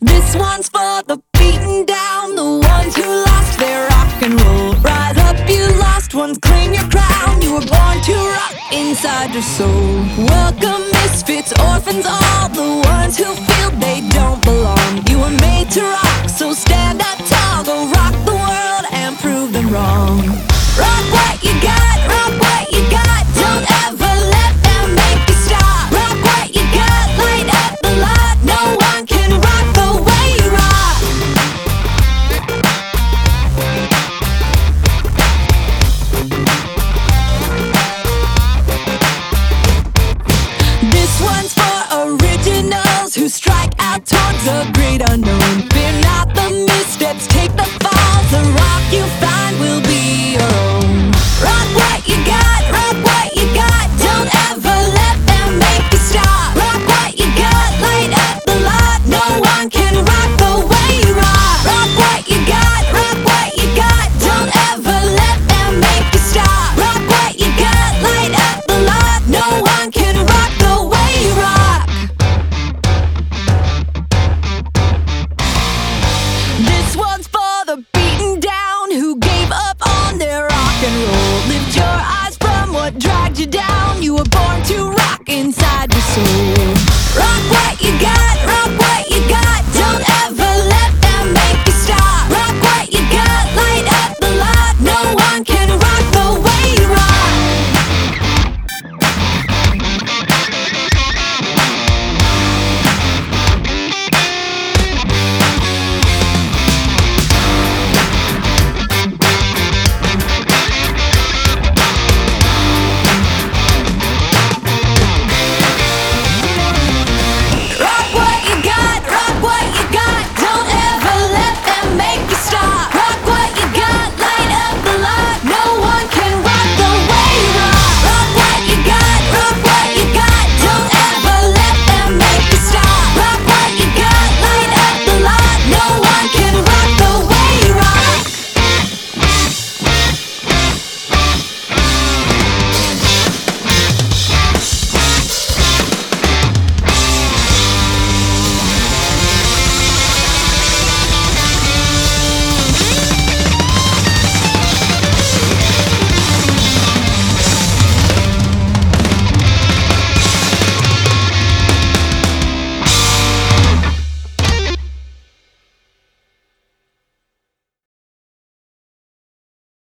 This one's for the beaten down, the ones who lost their rock and roll. Rise up, you lost ones, claim your crown. You were born to rock inside your soul. Welcome, misfits, orphans, all the ones who feel they don't belong. You were made to rock, so stand up tall, go rock the world and prove them wrong. The great unknown. Fear not the missteps, take the falls. The rock you find will be your own. Rock what you got, rock what you got. Don't ever let them make you stop. Rock what you got, light up the lot. No one can rock the way you rock. Rock what you got, rock what you got. Don't ever let them make you stop. Rock what you got, light up the lot. No one can rock the way you rock. Lift your eyes from what dragged you down. You were born to rock inside your soul.